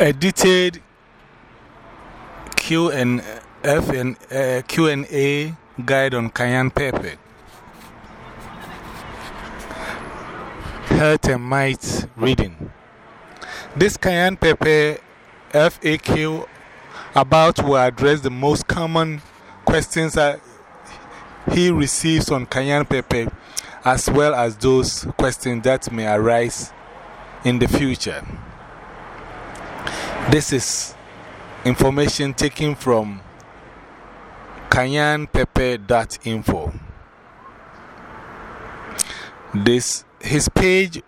a detailed Q and F and uh, Q and A guide on cayenne pepper. Health and might reading. This cayenne pepper FAQ about will address the most common questions that he receives on cayenne pepper, as well as those questions that may arise in the future. This is information taken from cayennepepper.info. This, his page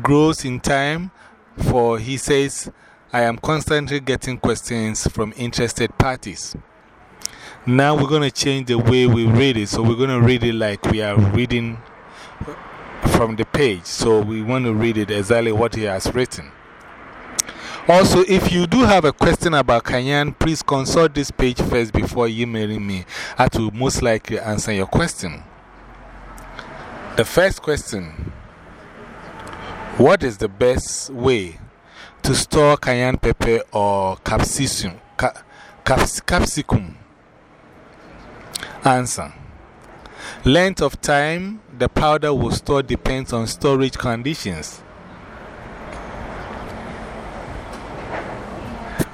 grows in time, for he says, I am constantly getting questions from interested parties. Now we're going to change the way we read it. So we're going to read it like we are reading from the page. So we want to read it exactly what he has written. Also, if you do have a question about Cayenne, please consult this page first before emailing me. I will most likely answer your question. The first question What is the best way to store cayenne pepper or capsicum? caps, capsicum? Answer Length of time the powder will store depends on storage conditions.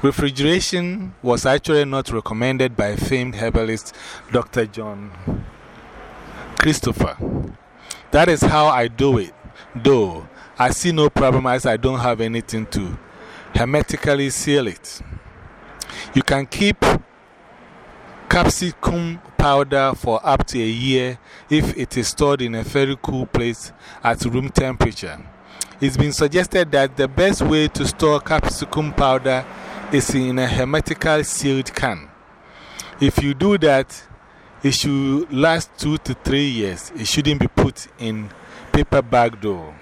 Refrigeration was actually not recommended by famed herbalist Dr. John Christopher. That is how I do it, though I see no problem as I don't have anything to hermetically seal it. You can keep capsicum powder for up to a year if it is stored in a very cool place at room temperature. It's been suggested that the best way to store capsicum powder is in a hermetically sealed can. If you do that, it should last two to three years. It shouldn't be put in paper bag though.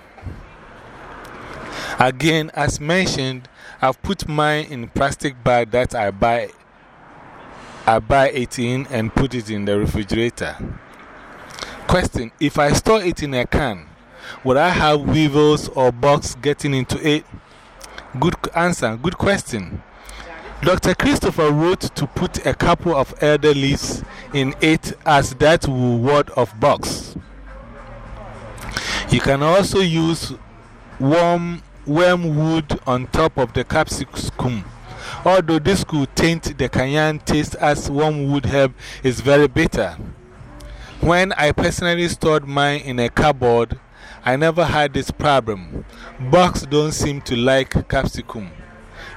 Again, as mentioned, I've put mine in plastic bag that I buy, I buy it in and put it in the refrigerator. Question If I store it in a can, would I have weevils or bugs getting into it? Good answer, good question. Dr. Christopher wrote to put a couple of elder leaves in it as that will ward off bugs. You can also use warm wormwood on top of the capsicum. Although this could taint the cayenne taste as wormwood herb is very bitter. When I personally stored mine in a cupboard, I never had this problem. Bugs don't seem to like capsicum.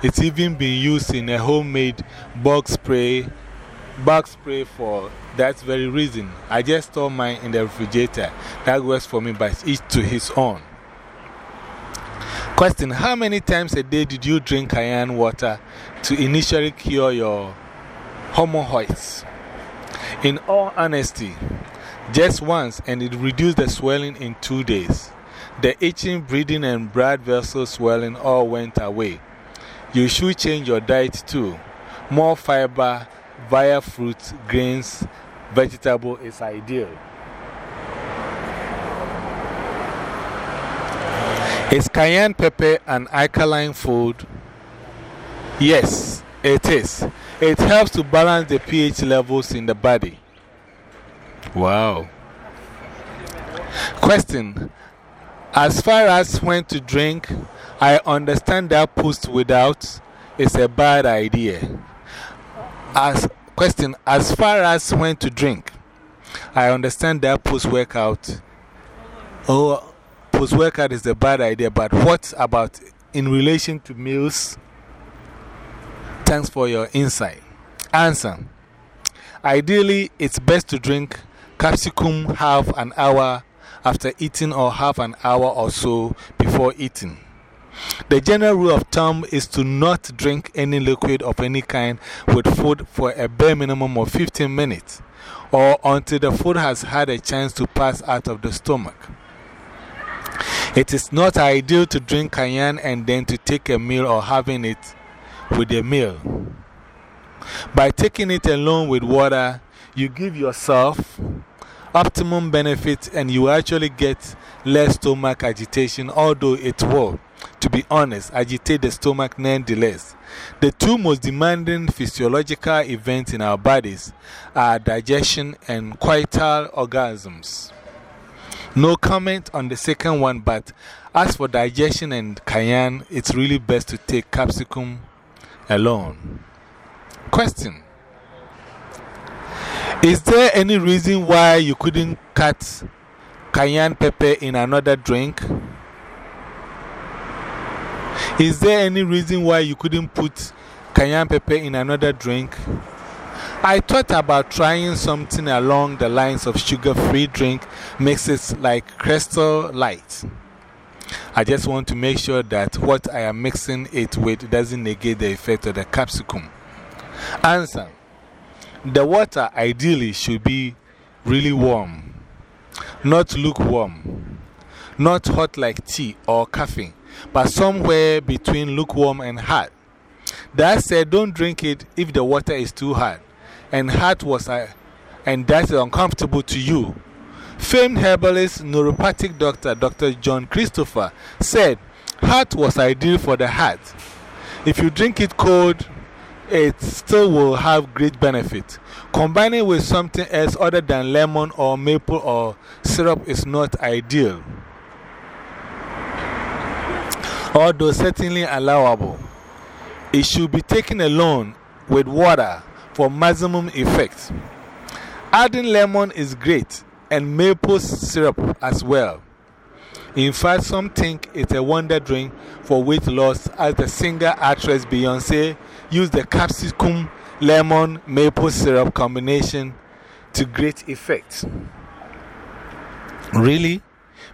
It's even been used in a homemade bug spray, bug spray for that very reason. I just store mine in the refrigerator. That works for me, but each to his own. Question How many times a day did you drink cayenne water to initially cure your hemorrhoids? In all honesty, just once, and it reduced the swelling in two days. The itching, bleeding, and blood vessel swelling all went away. You should change your diet too. More fiber via fruits, grains, vegetable is ideal. Is cayenne pepper an alkaline food? Yes, it is. It helps to balance the pH levels in the body. Wow. Question As far as when to drink, I understand that post without is a bad idea. As, question As far as when to drink, I understand that post workout. Oh, post workout is a bad idea, but what about in relation to meals? Thanks for your insight. Answer Ideally, it's best to drink capsicum half an hour after eating or half an hour or so before eating. The general rule of thumb is to not drink any liquid of any kind with food for a bare minimum of 15 minutes or until the food has had a chance to pass out of the stomach. It is not ideal to drink cayenne and then to take a meal or having it with a meal. By taking it alone with water, you give yourself optimum benefit and you actually get less stomach agitation, although it will to be honest, agitate the stomach nonetheless. The two most demanding physiological events in our bodies are digestion and coital orgasms. No comment on the second one, but as for digestion and cayenne, it's really best to take capsicum alone. Question Is there any reason why you couldn't cut cayenne pepper in another drink? Is there any reason why you couldn't put cayenne pepper in another drink? I thought about trying something along the lines of sugar free drink mixes like Crystal Light. I just want to make sure that what I am mixing it with doesn't negate the effect of the capsicum. Answer The water ideally should be really warm, not lukewarm, not hot like tea or coffee, but somewhere between lukewarm and hot. That said, don't drink it if the water is too hot and hot was, uh, and that's uncomfortable to you. Famed herbalist, neuropathic doctor Dr. John Christopher said hot was ideal for the heart. If you drink it cold, it still will have great benefit. Combining with something else other than lemon or maple or syrup is not ideal, although certainly allowable. It should be taken alone with water for maximum effect. Adding lemon is great, and maple syrup as well. In fact, some think it's a wonder drink for weight loss, as the singer actress Beyonce used the capsicum lemon maple syrup combination to great effect. Really?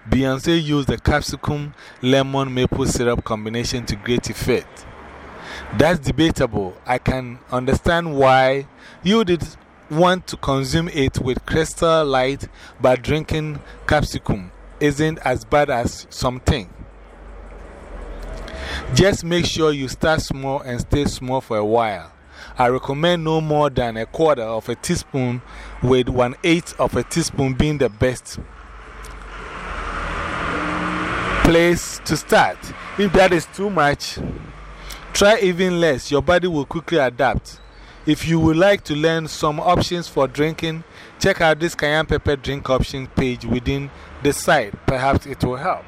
Beyonce used the capsicum lemon maple syrup combination to great effect. That's debatable. I can understand why you did want to consume it with crystal light, but drinking capsicum isn't as bad as some think. Just make sure you start small and stay small for a while. I recommend no more than a quarter of a teaspoon, with one eighth of a teaspoon being the best place to start. If that is too much, Try even less, your body will quickly adapt. If you would like to learn some options for drinking, check out this cayenne pepper drink options page within the site. Perhaps it will help.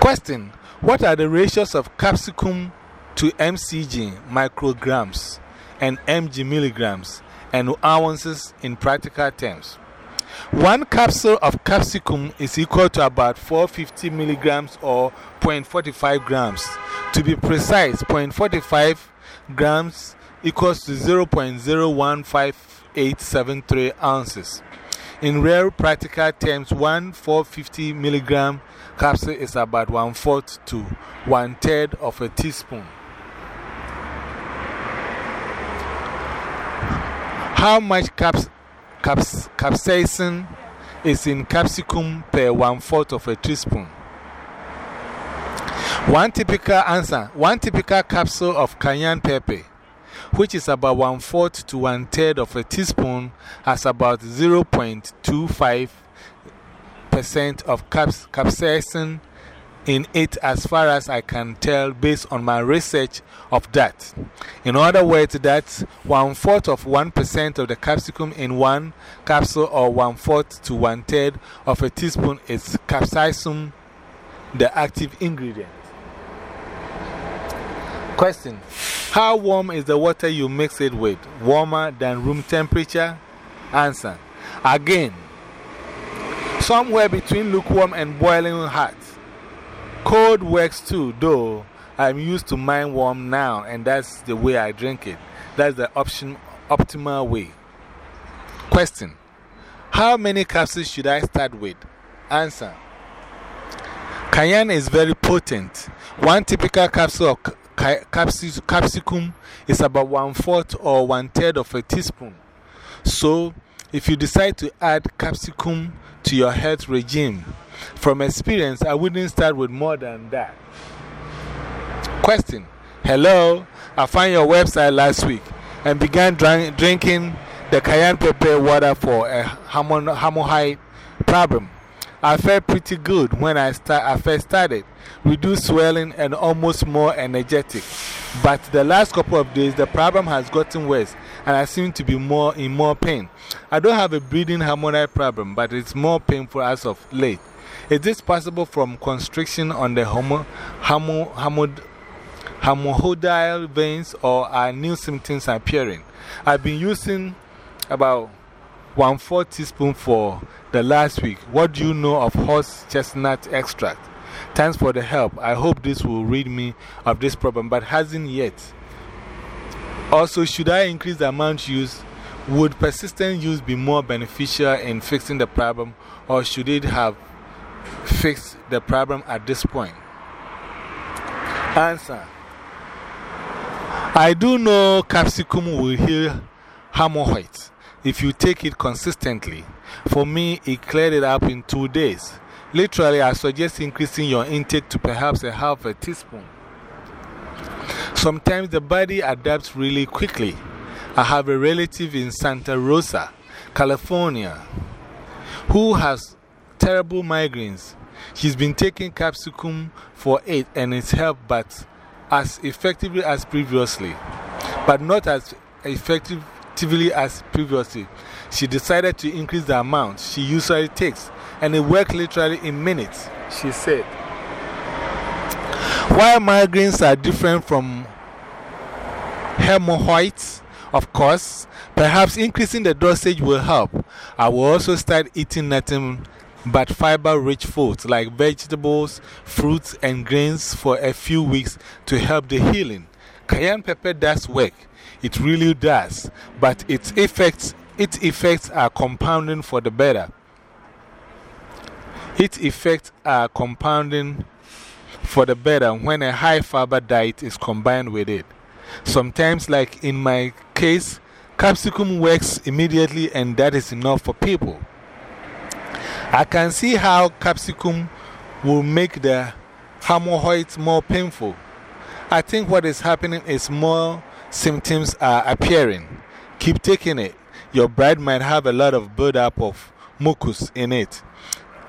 Question What are the ratios of capsicum to mcg micrograms and mg milligrams and ounces in practical terms? One capsule of capsicum is equal to about 450 milligrams or 0.45 grams. To be precise, 0.45 grams equals to 0.015873 ounces. In real practical terms, one 450 milligram capsule is about one fourth to one third of a teaspoon. How much caps caps capsaicin is in capsicum per one fourth of a teaspoon? One typical answer one typical capsule of cayenne pepper, which is about one fourth to one third of a teaspoon, has about 0.25% of caps capsaicin in it, as far as I can tell, based on my research of that. In other words, that's one fourth of 1% of the capsicum in one capsule, or one fourth to one third of a teaspoon is capsaicin, the active ingredient. Question How warm is the water you mix it with? Warmer than room temperature? Answer Again, somewhere between lukewarm and boiling hot. Cold works too, though I'm used to mine warm now, and that's the way I drink it. That's the option, optimal way. Question How many capsules should I start with? Answer Cayenne is very potent. One typical capsule of capsicum is about one fourth or one third of a teaspoon. So, if you decide to add capsicum to your health regime, from experience, I wouldn't start with more than that. Question Hello, I found your website last week and began drinking the cayenne pepper water for a hemorrhoid problem. I felt pretty good when I, start, I first started, reduced swelling and almost more energetic. But the last couple of days, the problem has gotten worse and I seem to be more in more pain. I don't have a breathing harmonic problem, but it's more painful as of late. Is this possible from constriction on the homo, homo, homo, homohodile veins or are new symptoms appearing? I've been using about one fourth teaspoon for the last week. What do you know of horse chestnut extract? Thanks for the help. I hope this will rid me of this problem, but hasn't yet. Also, should I increase the amount used? Would persistent use be more beneficial in fixing the problem, or should it have fixed the problem at this point? Answer I do know capsicum will heal hemorrhoids if you take it consistently. For me, it cleared it up in two days. Literally, I suggest increasing your intake to perhaps a half a teaspoon. Sometimes the body adapts really quickly. I have a relative in Santa Rosa, California, who has terrible migraines. She's been taking capsicum for it and it's helped, but as effectively as previously, but not as effectively as previously. She decided to increase the amount she usually takes, and it worked literally in minutes, she said. While migraines are different from hemorrhoids, of course, perhaps increasing the dosage will help. I will also start eating nothing but fiber rich foods like vegetables, fruits, and grains for a few weeks to help the healing. Cayenne pepper does work. It really does. But its effects, its effects are compounding for the better. Its effects are compounding for the better when a high fiber diet is combined with it. Sometimes, like in my case, capsicum works immediately, and that is enough for people. I can see how capsicum will make the hemorrhoids more painful. I think what is happening is more symptoms are appearing. Keep taking it. Your bride might have a lot of buildup of mucus in it.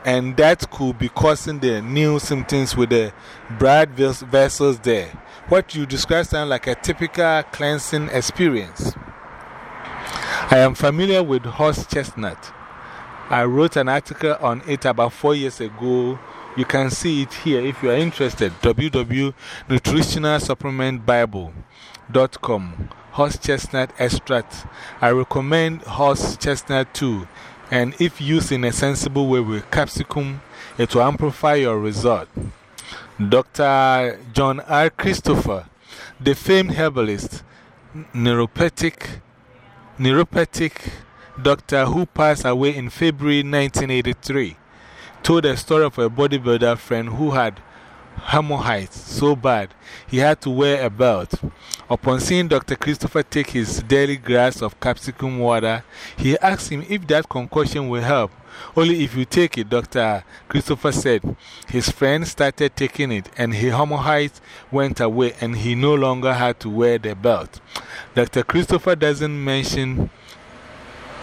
And that could be causing the new symptoms with the blood vessels there. What you describe sounds like a typical cleansing experience. I am familiar with horse chestnut. I wrote an article on it about four years ago you can see it here if you are interested. www.nutritionalsupplementbible.com Horse chestnut extract. I recommend horse chestnut too. And if used in a sensible way with capsicum, it will amplify your result. Dr. John R. Christopher, the famed herbalist, neuropathic, neuropathic doctor who passed away in February 1983 told a story of a bodybuilder friend who had hemorrhoids so bad he had to wear a belt. Upon seeing Dr. Christopher take his daily glass of capsicum water, he asked him if that concoction will help. Only if you take it, Dr. Christopher said. His friend started taking it, and his hemorrhoids went away, and he no longer had to wear the belt. Dr. Christopher doesn't mention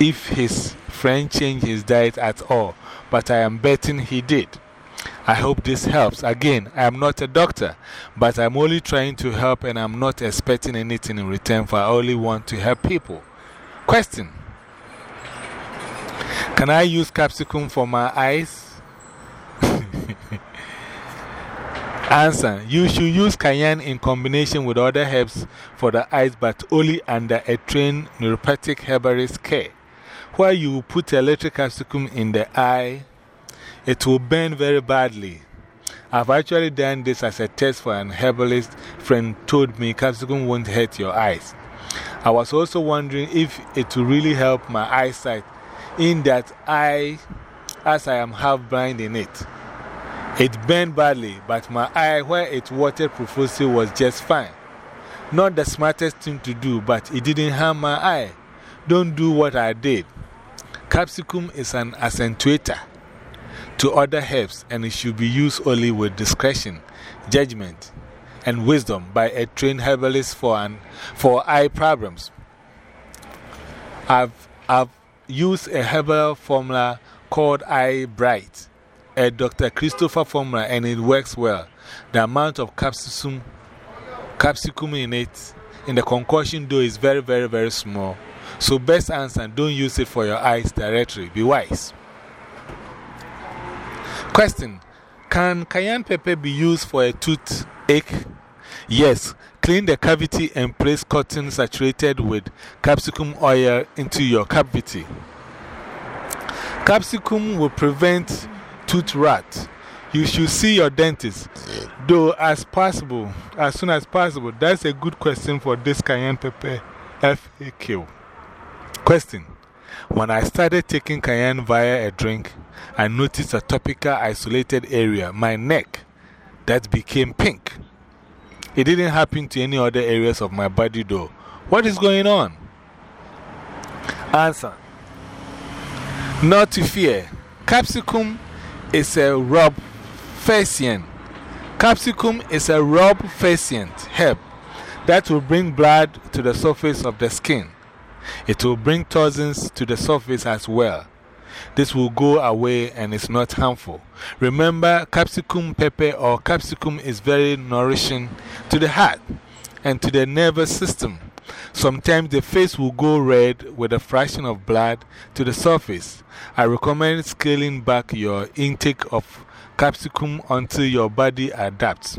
if his friend changed his diet at all but I am betting he did. I hope this helps. Again, I am not a doctor, but I'm only trying to help and I'm not expecting anything in return for I only want to help people. Question Can I use capsicum for my eyes? Answer You should use cayenne in combination with other herbs for the eyes, but only under a trained neuropathic herbalist care where you put electric capsicum in the eye, it will burn very badly. I've actually done this as a test for an herbalist friend told me capsicum won't hurt your eyes. I was also wondering if it will really help my eyesight in that I, as I am half blind in it. It burned badly, but my eye, where it watered profusely, was just fine. Not the smartest thing to do, but it didn't harm my eye. Don't do what I did. Capsicum is an accentuator to other herbs and it should be used only with discretion, judgment, and wisdom by a trained herbalist for, an, for eye problems. I've, I've used a herbal formula called Eye Bright a Dr. Christopher formula and it works well. The amount of capsicum, capsicum in it, in the concoction dough is very, very, very small. So, best answer don't use it for your eyes directly. Be wise. Question Can cayenne pepper be used for a toothache? Yes. Clean the cavity and place cotton saturated with capsicum oil into your cavity. Capsicum will prevent tooth rot. You should see your dentist, though, as possible, as soon as possible. That's a good question for this cayenne pepper FAQ. Question When I started taking cayenne via a drink, I noticed a topical isolated area, my neck, that became pink. It didn't happen to any other areas of my body, though. What is going on? Answer Not to fear. Capsicum is a rub fascian. Capsicum is a rubefacient herb that will bring blood to the surface of the skin. It will bring toxins to the surface as well. This will go away and is not harmful. Remember, capsicum pepper or capsicum is very nourishing to the heart and to the nervous system. Sometimes the face will go red with a fraction of blood to the surface. I recommend scaling back your intake of capsicum until your body adapts.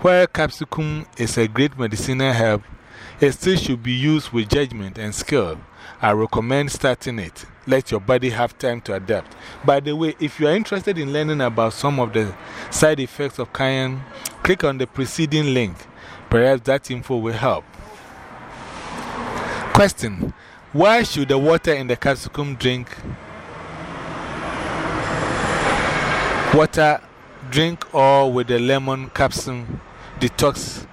While capsicum is a great medicinal herb, it still should be used with judgment and skill. I recommend starting it. Let your body have time to adapt. By the way, if you are interested in learning about some of the side effects of cayenne, click on the preceding link. Perhaps that info will help. Question Why should the water in the capsicum drink water drink or with the lemon capsicum detox?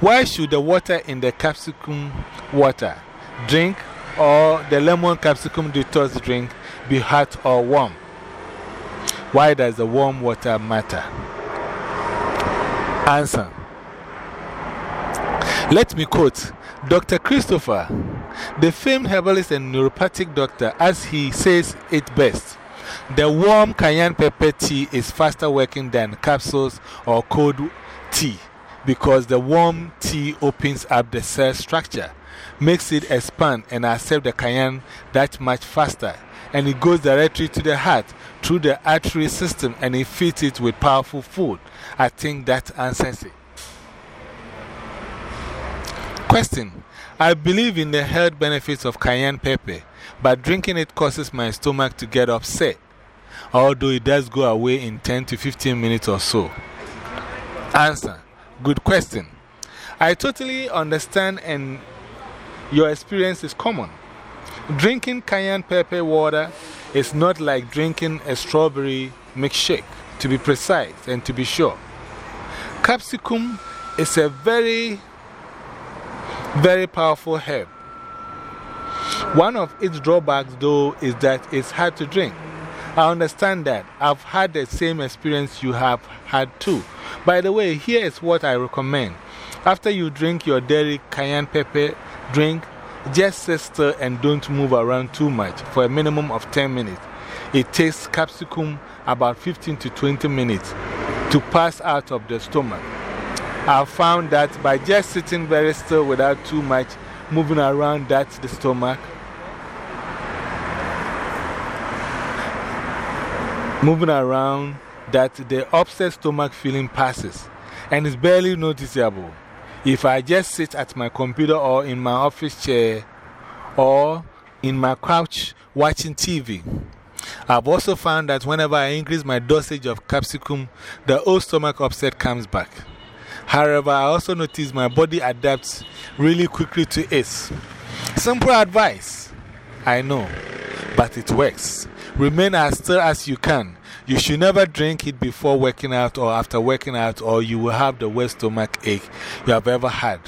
Why should the water in the capsicum water drink or the lemon capsicum detox drink be hot or warm? Why does the warm water matter? Answer. Let me quote Dr. Christopher, the famed herbalist and neuropathic doctor, as he says it best. The warm cayenne pepper tea is faster working than capsules or cold tea because the warm tea opens up the cell structure, makes it expand and accept the cayenne that much faster, and it goes directly to the heart through the artery system and it feeds it with powerful food. I think that answers it. Question I believe in the health benefits of cayenne pepper, but drinking it causes my stomach to get upset, although it does go away in 10 to 15 minutes or so. Answer Good question. I totally understand, and your experience is common. Drinking cayenne pepper water is not like drinking a strawberry milkshake, to be precise and to be sure. Capsicum is a very very powerful herb. One of its drawbacks, though, is that it's hard to drink. I understand that. I've had the same experience you have had too. By the way, here is what I recommend. After you drink your dairy cayenne pepper drink, just sit still and don't move around too much for a minimum of 10 minutes. It takes capsicum about 15 to 20 minutes to pass out of the stomach. I've found that by just sitting very still without too much moving around that the stomach, moving around that the upset stomach feeling passes and is barely noticeable. If I just sit at my computer or in my office chair or in my couch watching TV. I've also found that whenever I increase my dosage of capsicum, the old stomach upset comes back. However, I also notice my body adapts really quickly to it. Simple advice, I know, but it works. Remain as still as you can. You should never drink it before working out or after working out, or you will have the worst stomach ache you have ever had,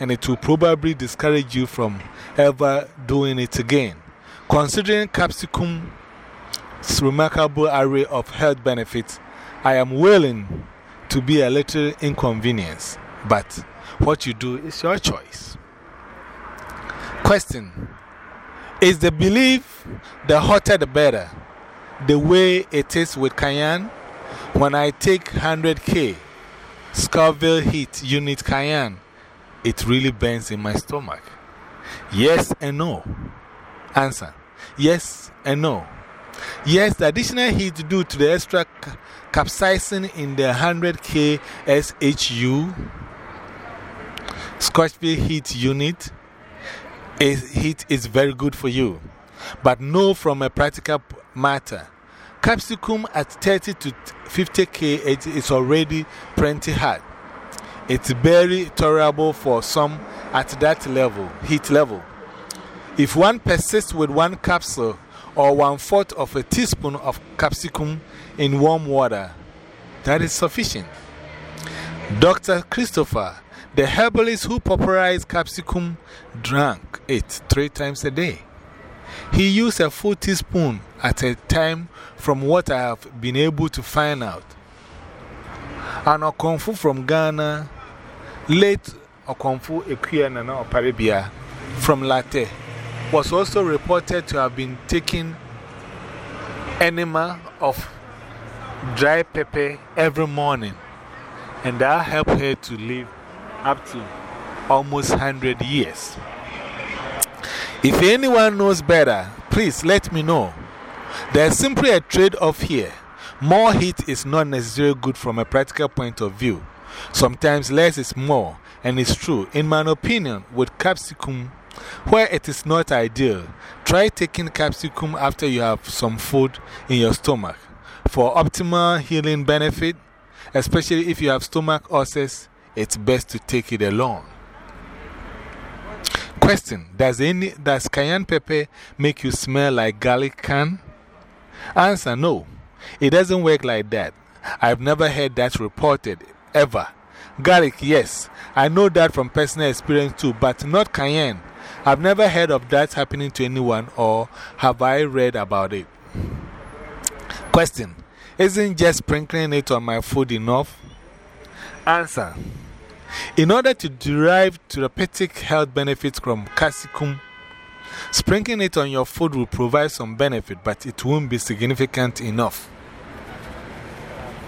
and it will probably discourage you from ever doing it again. Considering capsicum's remarkable array of health benefits, I am willing to be a little inconvenience, but what you do is your choice. Question Is the belief the hotter the better? The way it is with cayenne, when I take 100k Scoville heat unit cayenne, it really burns in my stomach. Yes and no. Answer Yes and no. Yes, the additional heat due to the extra capsaicin in the 100K SHU Scotchville heat unit is, heat is very good for you. But no, from a practical matter. Capsicum at 30 to 50K it is already plenty hot. It's very tolerable for some at that level, heat level. If one persists with one capsule or one fourth of a teaspoon of capsicum in warm water, that is sufficient. Dr. Christopher, the herbalist who popularized capsicum, drank it three times a day. He used a full teaspoon at a time from what I have been able to find out. An Okomfo from Ghana, late Okomfo Ekuya Nana Oparebea from Larteh, was also reported to have been taking enema of dry pepper every morning, and that helped her to live up to almost 100 years. If anyone knows better, please let me know. There's simply a trade off here. More heat is not necessarily good from a practical point of view. Sometimes less is more, and it's true. In my opinion, with capsicum, where it is not ideal, try taking capsicum after you have some food in your stomach. For optimal healing benefit, especially if you have stomach ulcers, it's best to take it alone. Question Does, any, does cayenne pepper make you smell like garlic can? Answer No. It doesn't work like that. I've never heard that reported, ever. Garlic, yes. I know that from personal experience too, but not cayenne. I've never heard of that happening to anyone, or have I read about it? Question Isn't just sprinkling it on my food enough? Answer In order to derive therapeutic health benefits from capsicum, sprinkling it on your food will provide some benefit, but it won't be significant enough.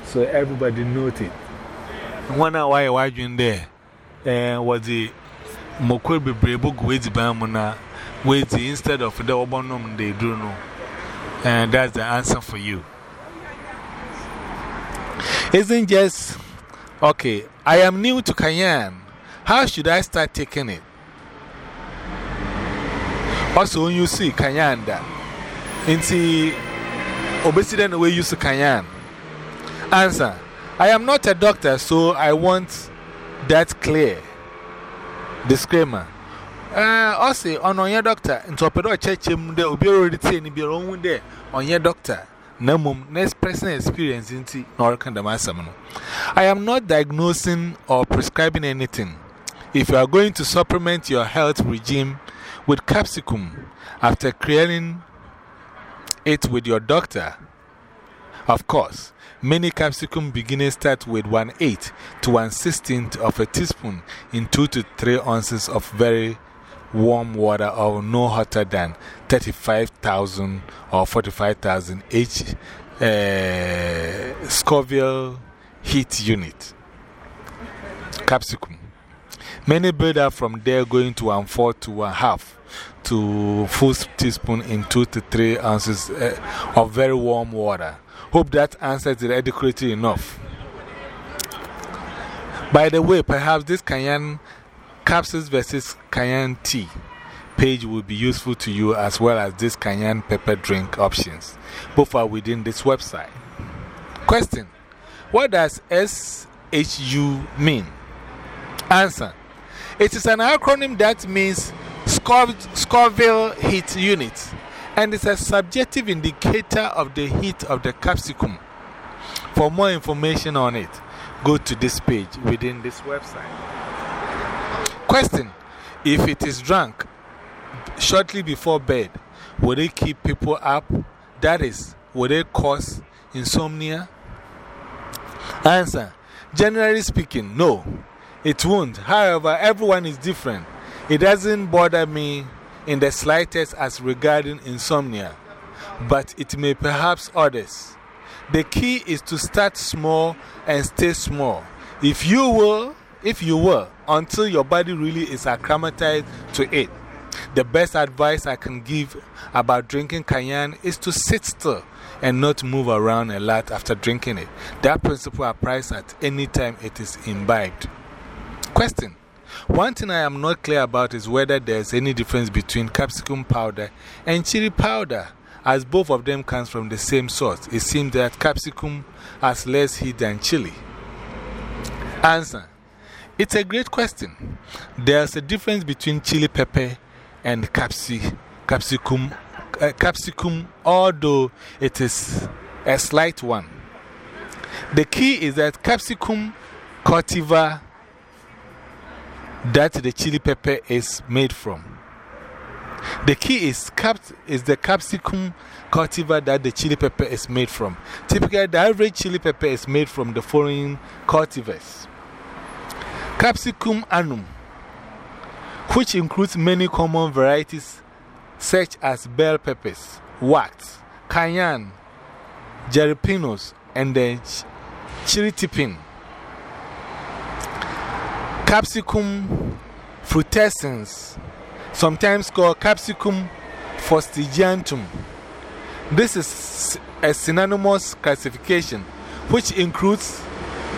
So everybody note it. One why you in there? And was the Mokwe be brave book with Bamuna, with instead of the Obanum they do know. And that's the answer for you. Isn't just okay. I am new to Cayenne. How should I start taking it? Also, when you see Cayenne, that into obesity, the way you see Cayenne. Answer I am not a doctor, so I want that clear. Disclaimer. Uh, also, on your doctor, into a pedo church, there will be already saying, be your own there on your doctor. Mum, next personal experience into Norcan I am not diagnosing or prescribing anything. If you are going to supplement your health regime with capsicum after creating it with your doctor, of course, Many capsicum beginners start with 1 8 to 1 16th of a teaspoon in 2 to 3 ounces of very warm water or no hotter than 35,000 or 45,000 H uh, Scoville heat unit. Capsicum. Many up from there going to 1 4 to 1 half to full teaspoon in 2 to 3 ounces uh, of very warm water. Hope that answers it adequately enough. By the way, perhaps this cayenne capsules versus cayenne tea page will be useful to you as well as this cayenne pepper drink options. Both are within this website. Question What does SHU mean? Answer It is an acronym that means Scoville Heat Unit and it's a subjective indicator of the heat of the capsicum. For more information on it, go to this page within this website. Question If it is drunk shortly before bed, will it keep people up? That is, will it cause insomnia? Answer Generally speaking, no, it won't. However, everyone is different. It doesn't bother me in the slightest as regarding insomnia. but it may perhaps others. The key is to start small and stay small. If you will, if you will, until your body really is acclimatized to it. The best advice I can give about drinking cayenne is to sit still and not move around a lot after drinking it. That principle applies at any time it is imbibed. Question One thing I am not clear about is whether there is any difference between capsicum powder and chili powder, as both of them come from the same source. It seems that capsicum has less heat than chili. Answer It's a great question. There's a difference between chili pepper and capsi, capsicum, uh, capsicum, although it is a slight one. The key is that capsicum cultivar that the chili pepper is made from. The key is, cap is the capsicum cultivar that the chili pepper is made from. Typically, the average chili pepper is made from the following cultivars Capsicum annum, which includes many common varieties such as bell peppers, wax, cayenne, jalapenos, and the chili tipin. Capsicum frutescens, sometimes called Capsicum fastigiatum. This is a synonymous classification which includes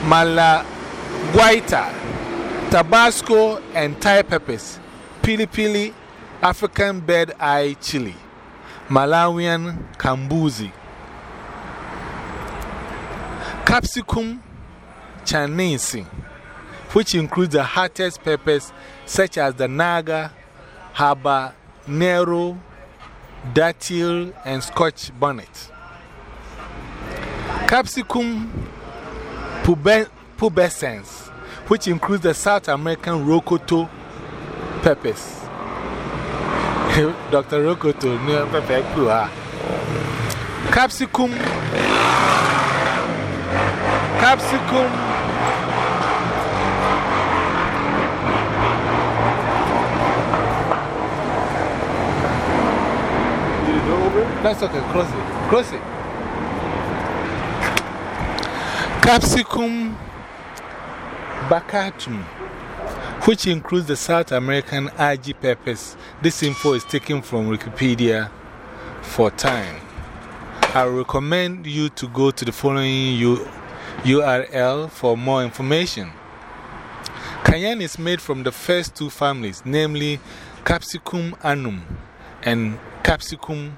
Malaguita, Tabasco, and Thai peppers, Pili Pili, African Bird Eye Chili, Malawian Kambuzi, Capsicum chinense which includes the hottest peppers such as the Naga, Habanero, Datil, and Scotch bonnet. Capsicum pubescens, which includes the South American Rocoto peppers. Dr. Rocoto, near pepper. Capsicum. Capsicum. That's okay, close it. Close it. Capsicum baccatum, which includes the South American IG peppers. This info is taken from Wikipedia for time. I recommend you to go to the following URL for more information. Cayenne is made from the first two families, namely Capsicum annuum and Capsicum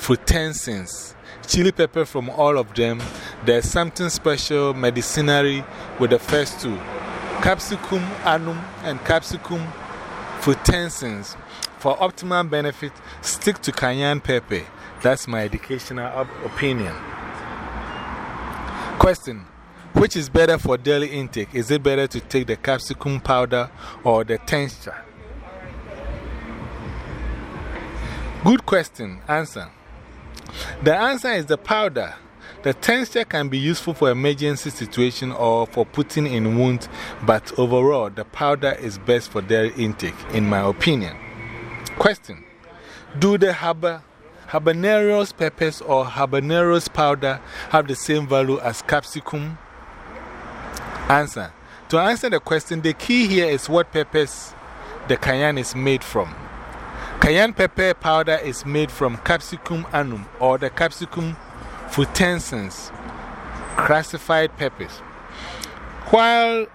frutescens, chili pepper from all of them. There's something special medicinary with the first two Capsicum annuum and Capsicum for frutescens. For optimal benefit, stick to cayenne pepper. That's my educational opinion. Question Which is better for daily intake? Is it better to take the capsicum powder or the tincture? Good question. Answer. The answer is the powder. The tincture can be useful for emergency situation or for putting in wounds, but overall, the powder is best for dairy intake, in my opinion. Question Do the habanero habaneros peppers or habaneros powder have the same value as capsicum? Answer To answer the question, the key here is what peppers the cayenne is made from. Cayenne pepper powder is made from Capsicum annuum or the Capsicum frutescens, classified peppers. While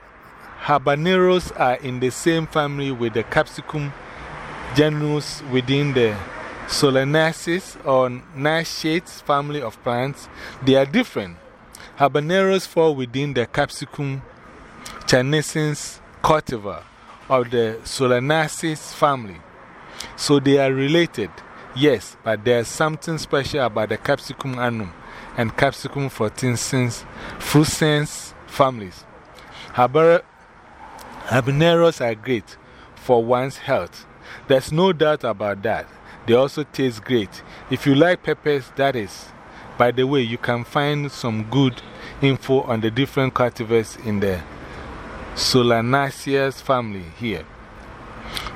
habaneros are in the same family with the Capsicum genus within the Solanaceae or Nightshades family of plants, they are different. Habaneros fall within the Capsicum chinescens cultivar of the Solanaceae family. So they are related, yes, but there's something special about the Capsicum annuum and Capsicum frutescens, frutescens families. Habaneros are great for one's health. There's no doubt about that. They also taste great. If you like peppers, that is. By the way, you can find some good info on the different cultivars in the Solanaceae family here.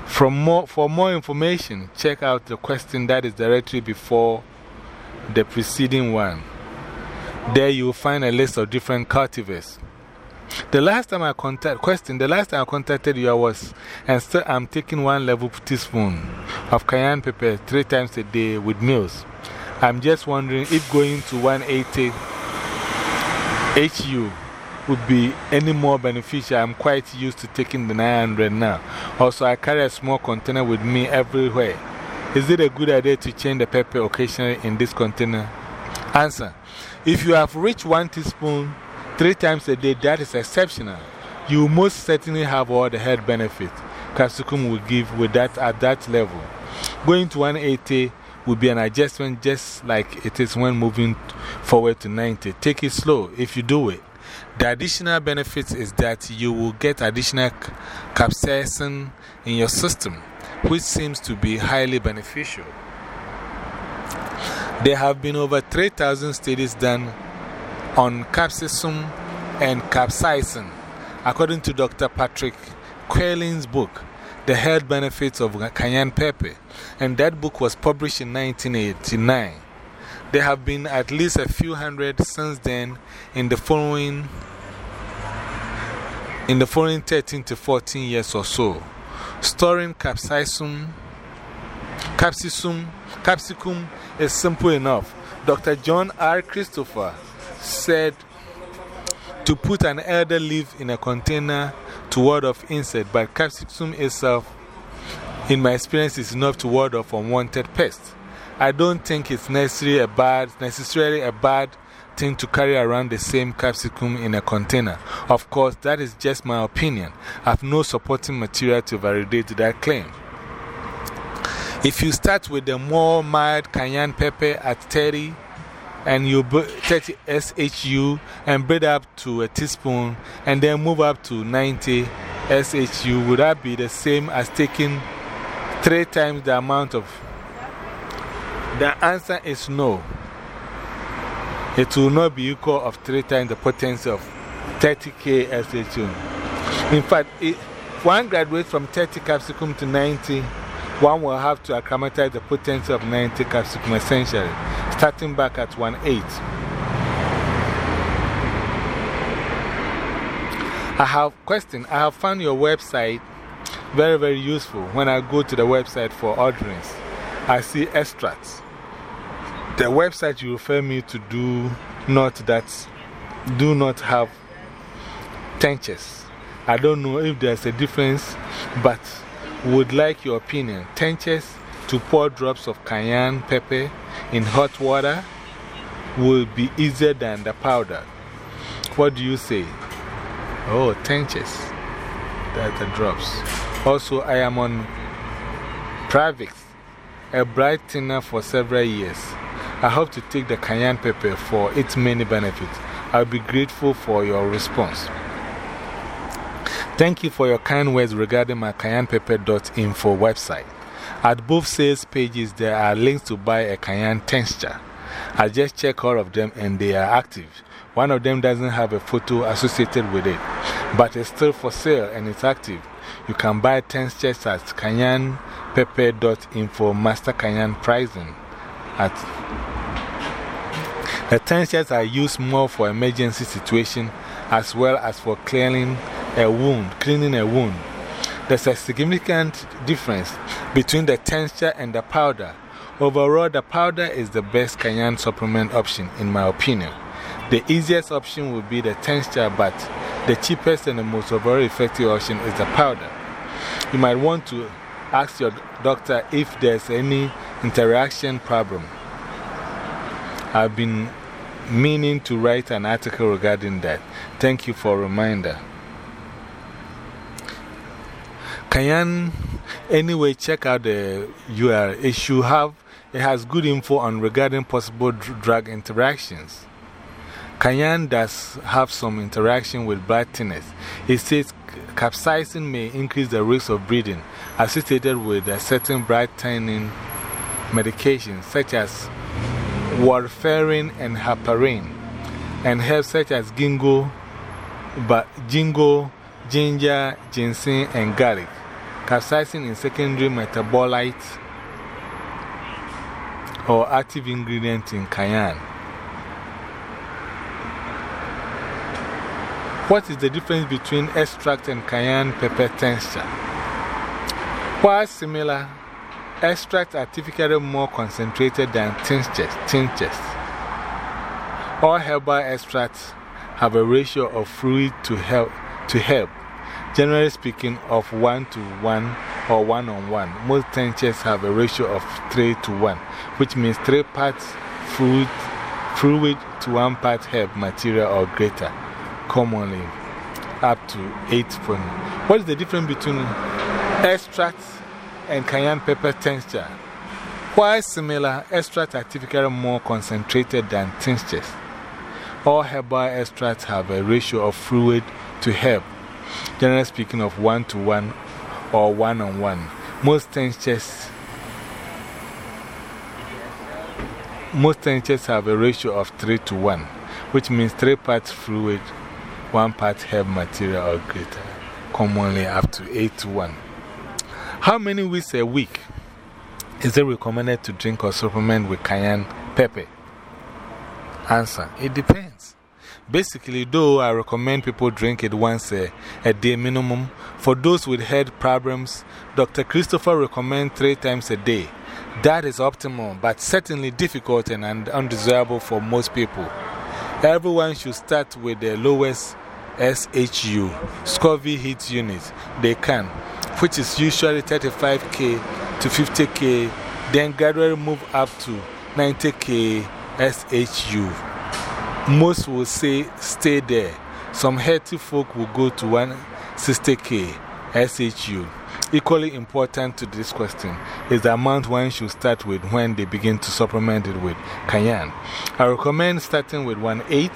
From more, for more information, check out the question that is directly before the preceding one. There you will find a list of different cultivars. The last time I contacted, question, the last time I contacted you, I was, and still I'm taking one level teaspoon of cayenne pepper three times a day with meals. I'm just wondering if going to 180 HU would be any more beneficial. I'm quite used to taking the 900 now. Also, I carry a small container with me everywhere. Is it a good idea to change the pepper occasionally in this container? Answer If you have reached one teaspoon three times a day, that is exceptional. You most certainly have all the health benefits capsicum will give with that at that level. Going to 180 will be an adjustment just like it is when moving forward to 90. Take it slow if you do it. The additional benefit is that you will get additional capsaicin in your system, which seems to be highly beneficial. There have been over 3,000 studies done on capsaicin and capsaicin, according to Dr. Patrick Quayle's book, The Health Benefits of Cayenne Pepper, and that book was published in 1989. There have been at least a few hundred since then in the following, in the following 13 to 14 years or so. Storing capsaicin, capsicum, capsicum is simple enough. Dr. John R. Christopher said to put an elder leaf in a container to ward off insect, but capsicum itself, in my experience, is enough to ward off unwanted pests. I don't think it's necessarily a bad, necessarily a bad thing to carry around the same capsicum in a container. Of course, that is just my opinion. I have no supporting material to validate that claim. If you start with the more mild cayenne pepper at 30, and you 30 SHU and bread up to a teaspoon and then move up to 90 SHU, would that be the same as taking three times the amount of? The answer is no. It will not be equal of three times the potency of 30K SHU. In fact, if one graduates from 30 capsicum to 90, one will have to acclimatize the potency of 90 capsicum essentially starting back at 1 8. I have question. I have found your website very, very useful. When I go to the website for orderings, I see extracts. The website you refer me to do not that do not have tinctures. I don't know if there's a difference, but would like your opinion. Tinctures to pour drops of cayenne pepper in hot water will be easier than the powder. What do you say? Oh, tenches. That's the drops. Also, I am on Plavix, a bright thinner for several years. I hope to take the cayenne pepper for its many benefits. I'll be grateful for your response. Thank you for your kind words regarding my cayennepepper.info website. At both sales pages, there are links to buy a cayenne tincture. I just check all of them and they are active. One of them doesn't have a photo associated with it, but it's still for sale and it's active. You can buy tinctures at cayennepepper.info master cayenne pricing. At the tinctures are used more for emergency situations as well as for cleaning a wound, cleaning a wound. There's a significant difference between the tincture and the powder. Overall, the powder is the best cayenne supplement option, in my opinion. The easiest option would be the tincture, but the cheapest and the most overall effective option is the powder. You might want to ask your doctor if there's any interaction problem. I've been meaning to write an article regarding that. Thank you for reminder. Cayenne, anyway, check out the URL. It should have, it has good info on regarding possible drug interactions. Cayenne does have some interaction with blood thinners. It says capsaicin may increase the risk of bleeding associated with certain brightening medications such as warfarin and heparin, and herbs such as ginkgo, jingo, ginger, ginseng, and garlic capsaicin is secondary metabolite or active ingredient in cayenne. What is the difference between extract and cayenne pepper tincture? While similar, extracts are typically more concentrated than tinctures. tinctures. All herbal extracts have a ratio of fluid to herb, to herb generally speaking, of 1 to 1 or 1 on 1. Most tinctures have a ratio of 3 to 1, which means 3 parts fluid, fluid to 1 part herb material or greater, commonly up to 8 points. What is the difference between extracts and cayenne pepper tincture? While similar, extracts are typically more concentrated than tinctures. All herbal extracts have a ratio of fluid to herb, generally speaking of 1 to 1 or 1 on 1. Most tinctures Most tinctures have a ratio of 3 to 1, which means 3 parts fluid, 1 part herb material or greater, commonly up to 8 to 1. How many weeks a week is it recommended to drink or supplement with cayenne pepper? Answer It depends. Basically, though, I recommend people drink it once a, a day minimum. For those with head problems, Dr. Christopher recommends three times a day. That is optimal, but certainly difficult and undesirable for most people. Everyone should start with the lowest SHU, Scoville heat unit, they can, which is usually 35K to 50K, then gradually move up to 90K SHU. Most will say stay there. Some healthy folk will go to 160K SHU. Equally important to this question is the amount one should start with when they begin to supplement it with cayenne. I recommend starting with 1 8,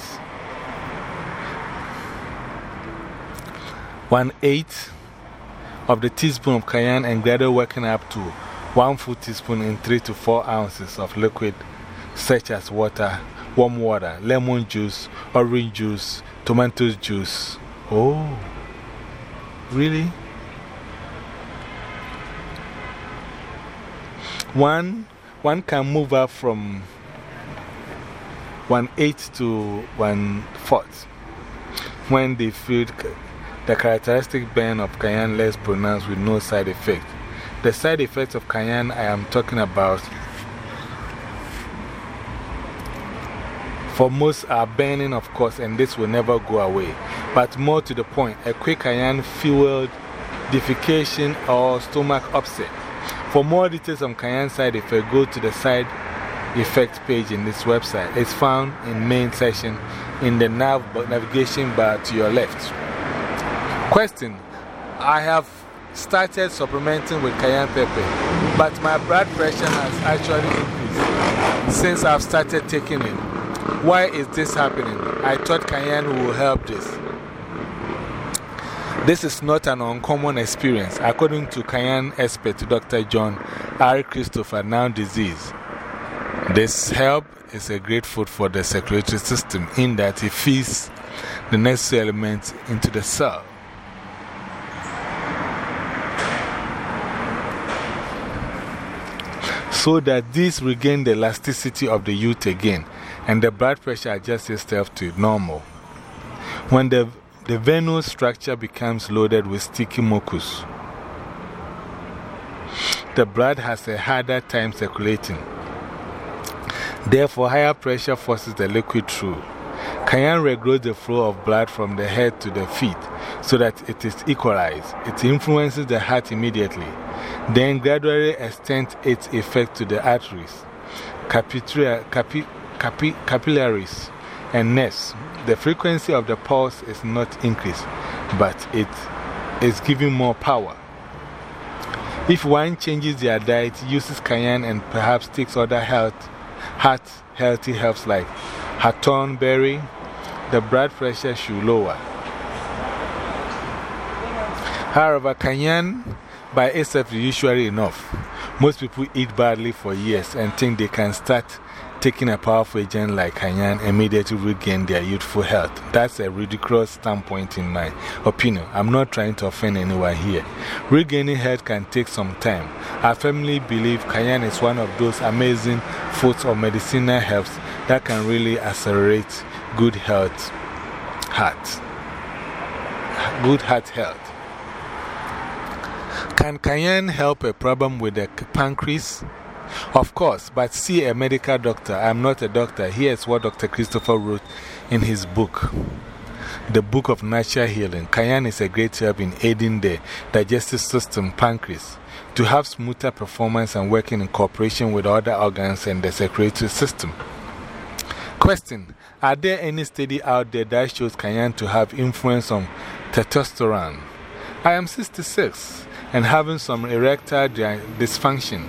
1 8 of the teaspoon of cayenne and gradually working up to 1 full teaspoon in 3 to 4 ounces of liquid, such as water, warm water, lemon juice, orange juice, tomato juice. Oh, really? One, one can move up from one eighth to one fourth when they feel the characteristic burn of cayenne less pronounced with no side effect. The side effects of cayenne I am talking about for most are burning, of course, and this will never go away. But more to the point, a quick cayenne fueled defecation or stomach upset. For more details on cayenne side effect, go to the side effect page in this website. It's found in main section in the nav navigation bar to your left. Question I have started supplementing with cayenne pepper, but my blood pressure has actually increased since I've started taking it. Why is this happening? I thought cayenne will help this. This is not an uncommon experience, according to cayenne expert Dr. John R. Christopher, now disease. This help is a great food for the circulatory system in that it feeds the necessary elements into the cell. So that these regain the elasticity of the youth again and the blood pressure adjusts itself to normal. When the the venous structure becomes loaded with sticky mucus. The blood has a harder time circulating. Therefore, higher pressure forces the liquid through. Cayenne regulates the flow of blood from the head to the feet so that it is equalized. It influences the heart immediately, then gradually extends its effect to the arteries, capi capi capillaries, and nerves the frequency of the pulse is not increased, but it is giving more power. If one changes their diet, uses cayenne, and perhaps takes other health, heart healthy herbs like hawthorn berry, the blood pressure should lower. However, cayenne by itself is usually enough. Most people eat badly for years and think they can start taking a powerful agent like Cayenne immediately regain their youthful health. That's a ridiculous standpoint in my opinion. I'm not trying to offend anyone here. Regaining health can take some time. I firmly believe Cayenne is one of those amazing foods or medicinal herbs that can really accelerate good health, heart, good heart health. Can cayenne help a problem with the pancreas? Of course, but see a medical doctor. I'm not a doctor. Here's what Dr. Christopher wrote in his book. The Book of Natural Healing. Cayenne is a great herb in aiding the digestive system, pancreas, to have smoother performance and working in cooperation with other organs and the circulatory system. Question Are there any studies out there that shows cayenne to have influence on testosterone? I am 66 and having some erectile dysfunction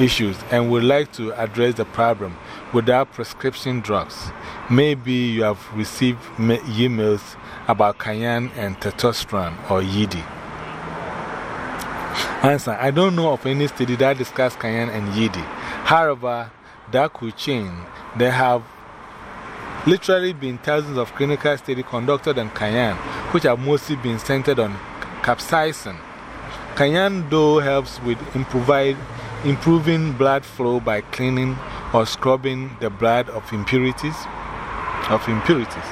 issues and would like to address the problem without prescription drugs. Maybe you have received emails about cayenne and testosterone or ED. Answer I don't know of any study that discusses cayenne and ED. However, that could change. There have literally been thousands of clinical studies conducted on cayenne, which have mostly been centered on capsaicin. Cayenne, though, helps with improving blood flow by cleaning or scrubbing the blood of impurities. Of impurities.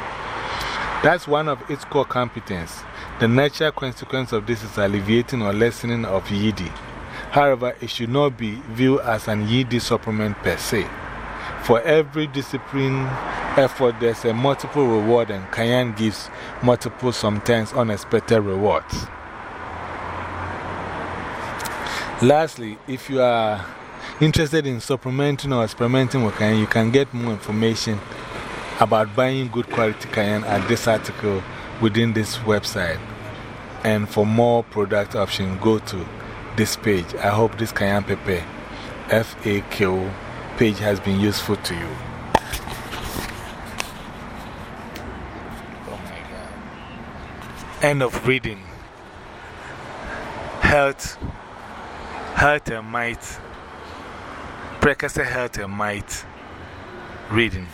That's one of its core competencies. The natural consequence of this is alleviating or lessening of ED. However, it should not be viewed as an ED supplement per se. For every discipline effort, there's a multiple reward, and Cayenne gives multiple, sometimes unexpected rewards. Lastly, if you are interested in supplementing or experimenting with Cayenne, you can get more information about buying good quality Cayenne at this article within this website. And for more product options, go to this page. I hope this Cayenne Pepper FAQ page has been useful to you. Oh. End of reading. Health, health and might. Prekasa health and might. Reading.